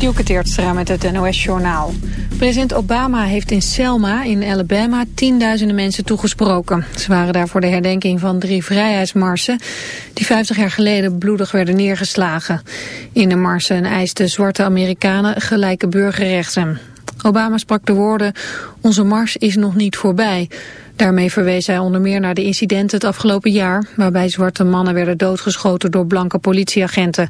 Dielke Teertstra met het NOS-journaal. President Obama heeft in Selma in Alabama tienduizenden mensen toegesproken. Ze waren daar voor de herdenking van drie vrijheidsmarsen... die 50 jaar geleden bloedig werden neergeslagen. In de marsen eisten zwarte Amerikanen gelijke burgerrechten. Obama sprak de woorden... Onze mars is nog niet voorbij... Daarmee verwees hij onder meer naar de incidenten het afgelopen jaar... waarbij zwarte mannen werden doodgeschoten door blanke politieagenten.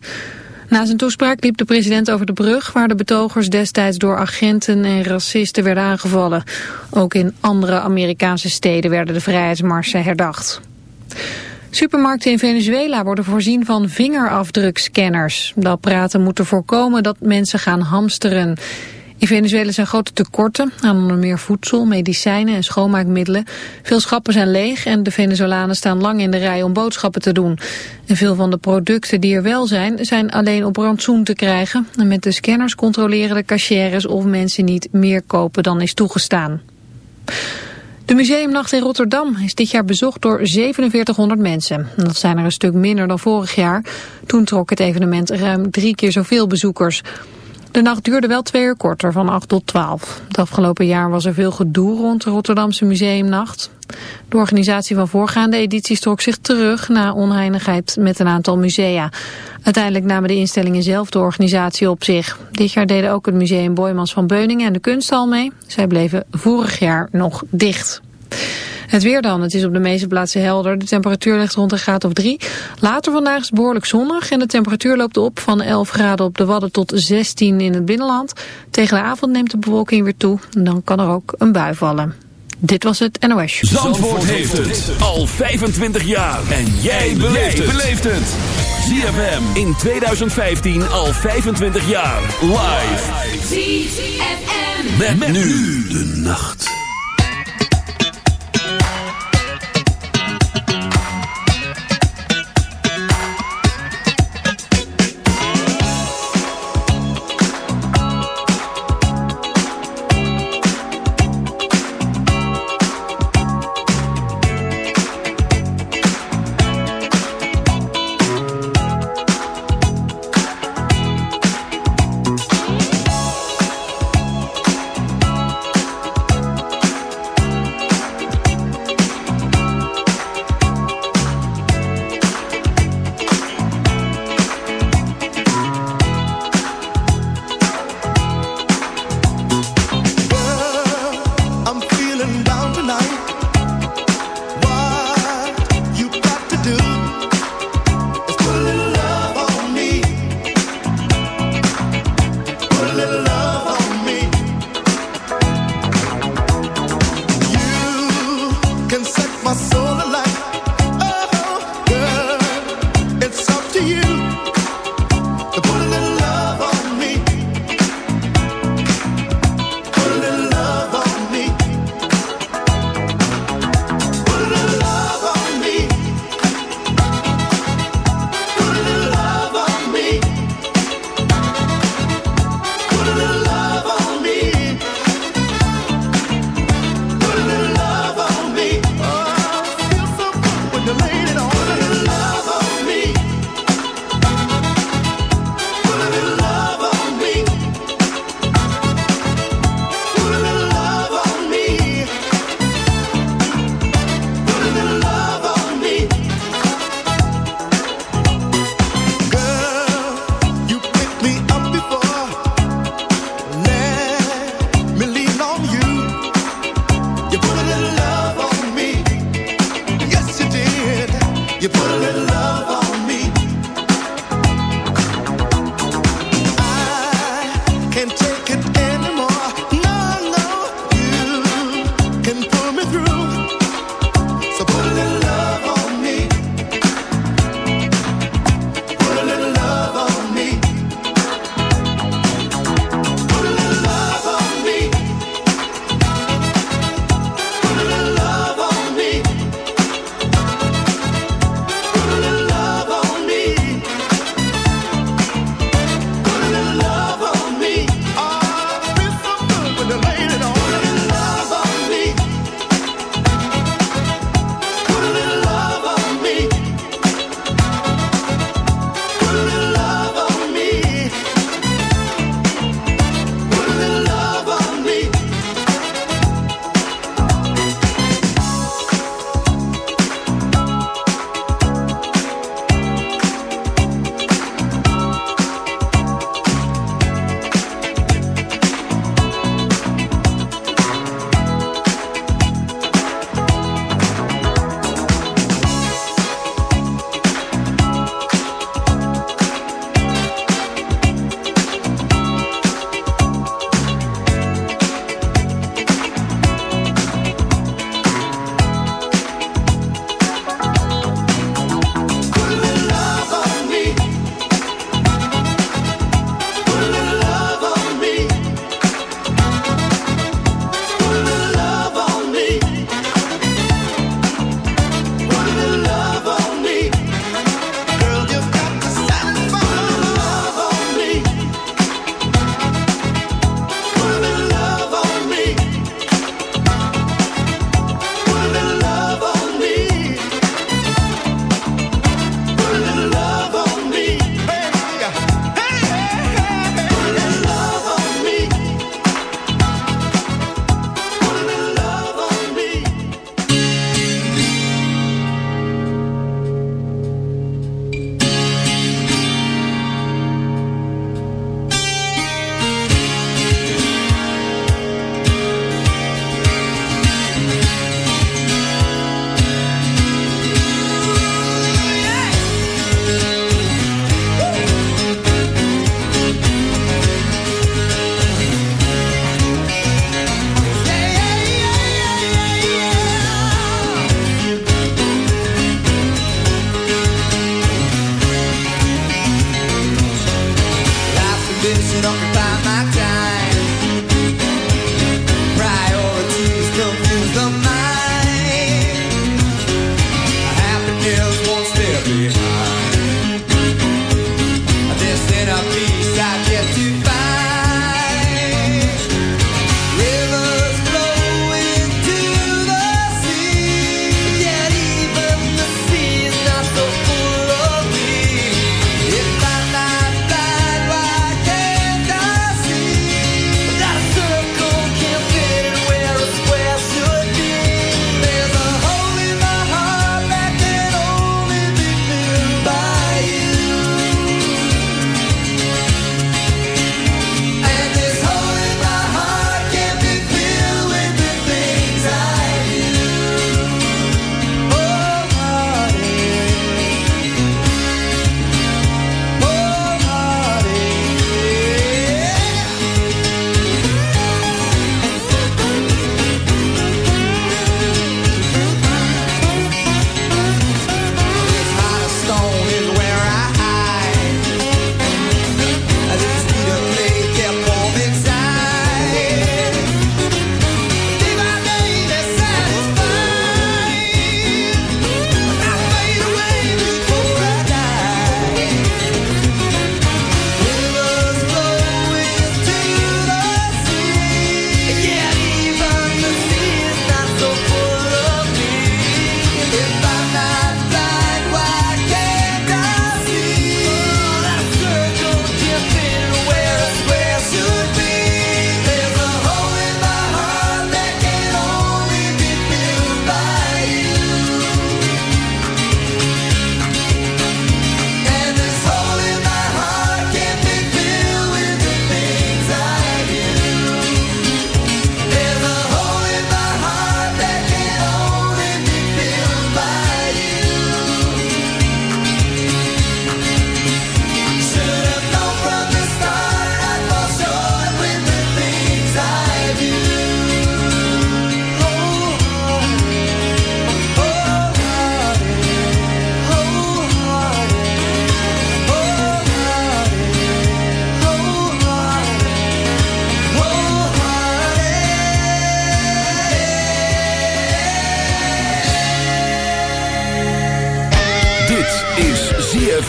Na zijn toespraak liep de president over de brug... waar de betogers destijds door agenten en racisten werden aangevallen. Ook in andere Amerikaanse steden werden de vrijheidsmarsen herdacht. Supermarkten in Venezuela worden voorzien van vingerafdrukscanners. De apparaten moeten voorkomen dat mensen gaan hamsteren. In Venezuela zijn grote tekorten aan onder meer voedsel, medicijnen en schoonmaakmiddelen. Veel schappen zijn leeg en de Venezolanen staan lang in de rij om boodschappen te doen. En veel van de producten die er wel zijn, zijn alleen op rantsoen te krijgen. En met de scanners controleren de cashiers of mensen niet meer kopen dan is toegestaan. De museumnacht in Rotterdam is dit jaar bezocht door 4700 mensen. Dat zijn er een stuk minder dan vorig jaar. Toen trok het evenement ruim drie keer zoveel bezoekers. De nacht duurde wel twee uur korter, van 8 tot 12. Het afgelopen jaar was er veel gedoe rond de Rotterdamse Museumnacht. De organisatie van voorgaande edities trok zich terug na onheinigheid met een aantal musea. Uiteindelijk namen de instellingen zelf de organisatie op zich. Dit jaar deden ook het museum Boymans van Beuningen en de Kunsthal mee. Zij bleven vorig jaar nog dicht. Het weer dan. Het is op de meeste plaatsen helder. De temperatuur ligt rond een graad of 3. Later vandaag is het behoorlijk zonnig en de temperatuur loopt op van 11 graden op de Wadden tot 16 in het binnenland. Tegen de avond neemt de bewolking weer toe en dan kan er ook een bui vallen. Dit was het NOS. Zandvoort, Zandvoort heeft het al 25 jaar. En jij beleeft het. ZFM in 2015 al 25 jaar. Live. ZFM. met nu de nacht.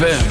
ZFM.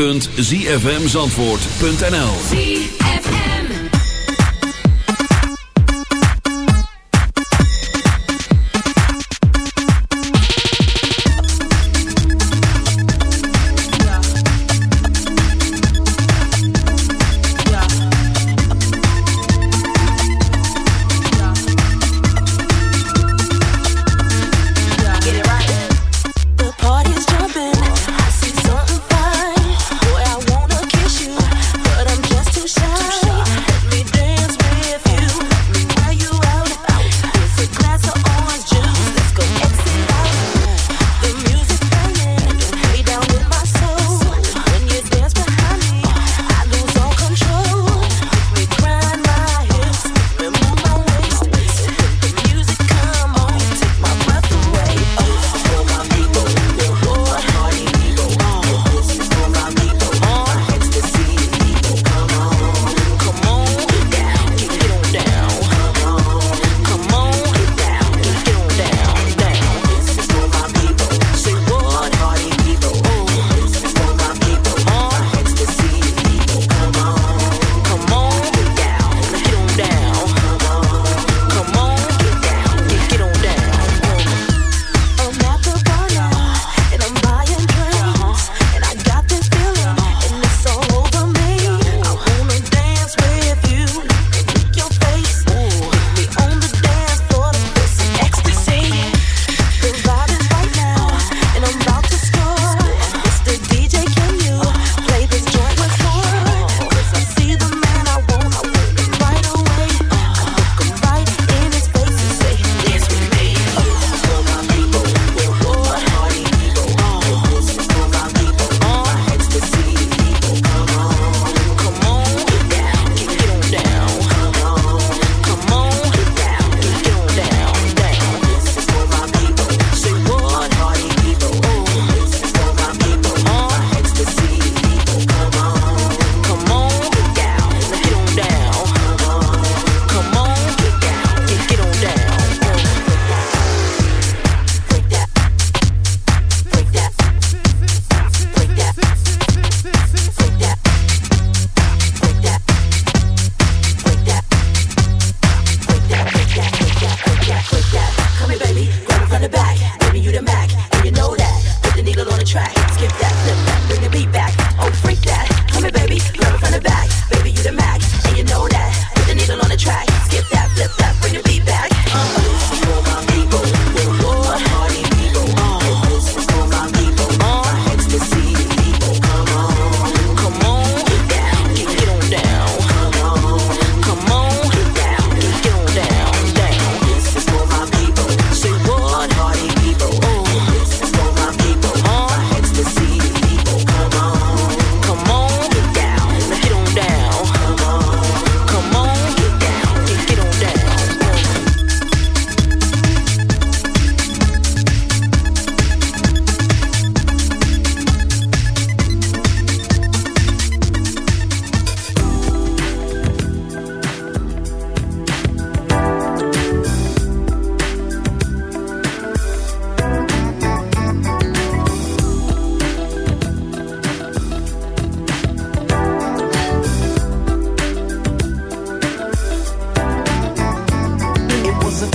www.zfmzandvoort.nl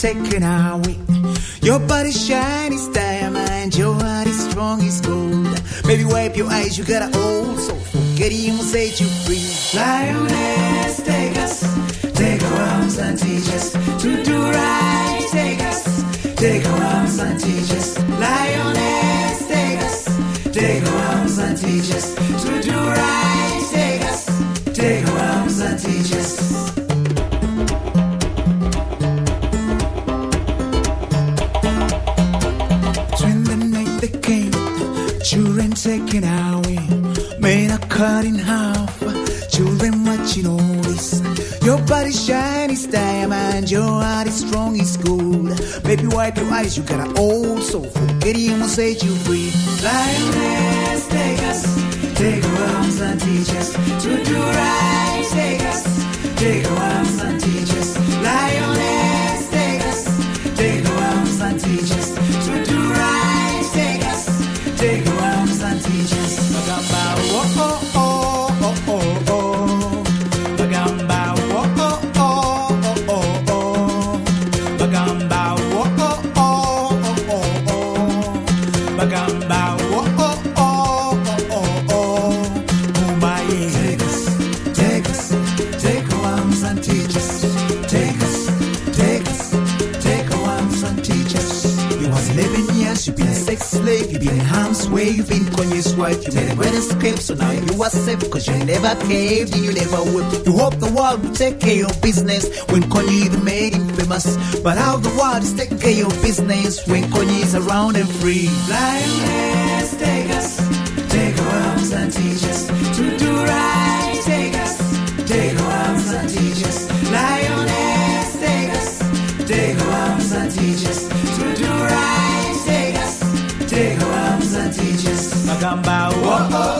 Taken away. Your body shiny as diamond, your heart is strong as gold. Baby, wipe your eyes, you got an old soul. Forget him will set you free. Lioness, take us, take our arms and teach us to do right. Take us, take our arms and teach us. Lioness, take us, take our arms and teach us watching all this. Your body shiny as diamond, your heart is strong as gold. Baby, wipe your eyes, you got an old soul. Forget him will set you free. Lioness, take us, take our arms and teach us to do right. Take us, take our arms and teach us. Lioness, So now you are safe because you never caved, and you never would. You hope the world will take care of business when Kanye the made him famous. But how the world is taking care of business when Kanye is around and free. Lioness, take us, take our arms and teach us to do right. Take us, take our arms and teach us. Lioness, take us, take our arms and teach us to do right. Take us, take our arms and teach us. Magamba, whoa.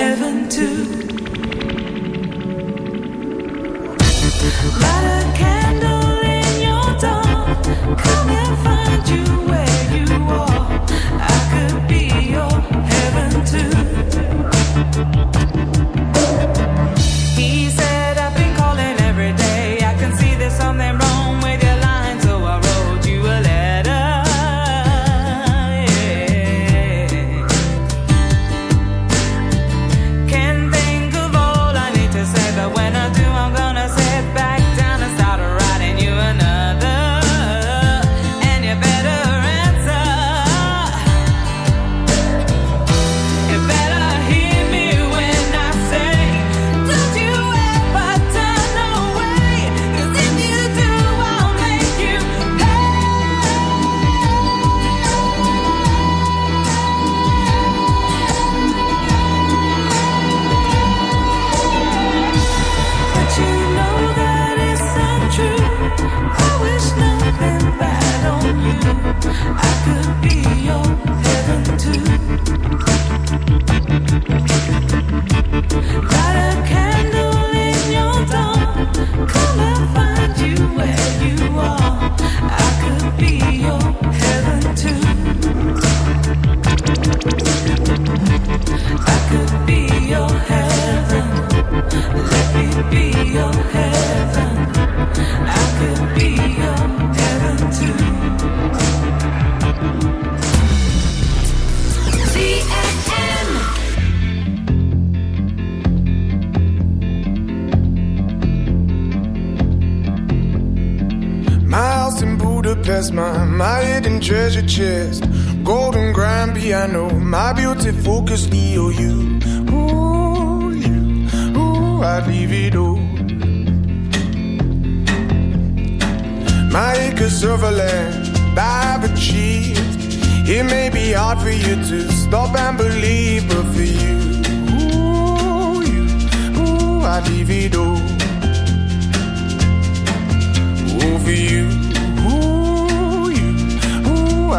Heaven too. Light Budapest, my, hidden treasure chest. Golden grand piano, my beauty focus EOU. Ooh, you, ooh, I'd leave it all. My acres of land I've achieved. It may be hard for you to stop and believe, but for you, ooh, you, ooh, I'd leave it all. You, ooh, you,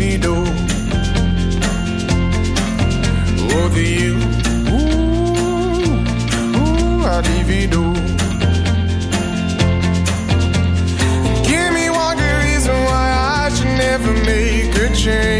ooh, I'd you, ooh, ooh, I'd divido. Give me one good reason why I should never make a change.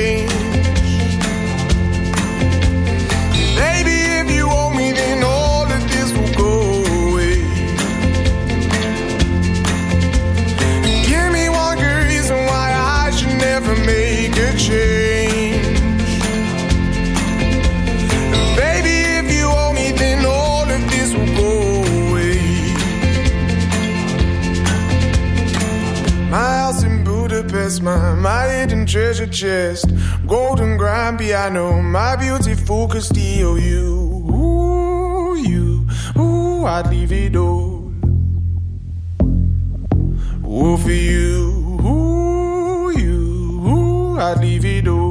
Budapest, my, hidden treasure chest. Golden grand piano, my beauty focused EOU. Ooh, you, ooh, I'd leave it all. Ooh, for you, ooh, you, ooh, I'd leave it all.